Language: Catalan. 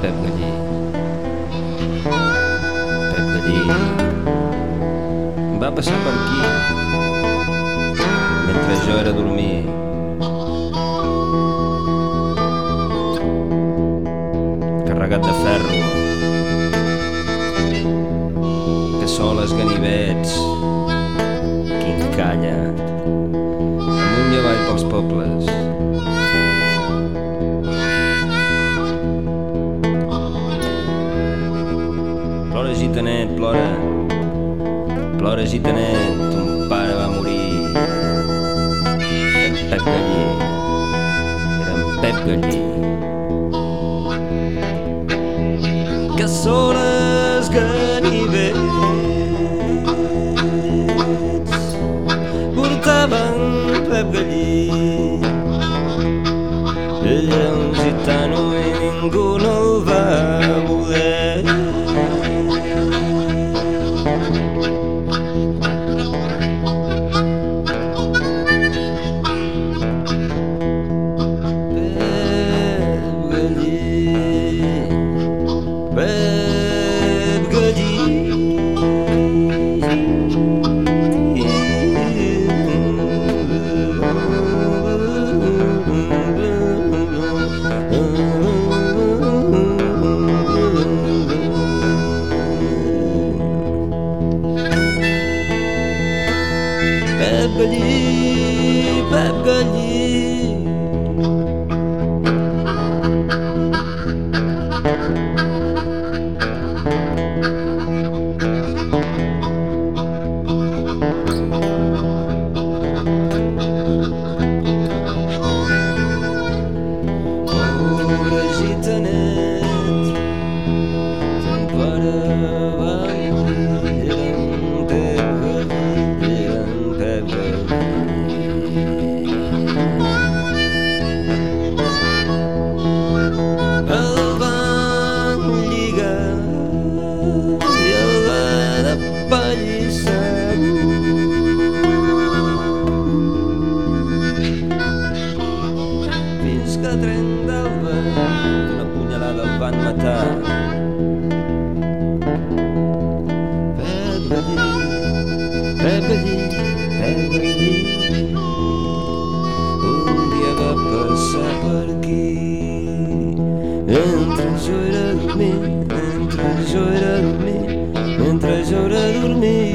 Pep Gallí. Pep Gallí va passar per aquí mentre jo era dormir. Carregat de ferro. Soles ganivets. Quincalla. Amunt i avall pels pobles. Plora, gitanet, plora. Plora, gitanet, ton pare va morir. En Pep Gallí. Era en Pep Gallí. Que soles ganivets portaven Pep Gallí. Ell era un gitano i ningú no Pep Gallí, Pep Gallí. punyalada el van, d'una punyalada el van matar. Pepe Pepe Pepe un dia va passar per aquí. Mentre jo era dormir, mentre jo era dormir, mentre jo era dormir,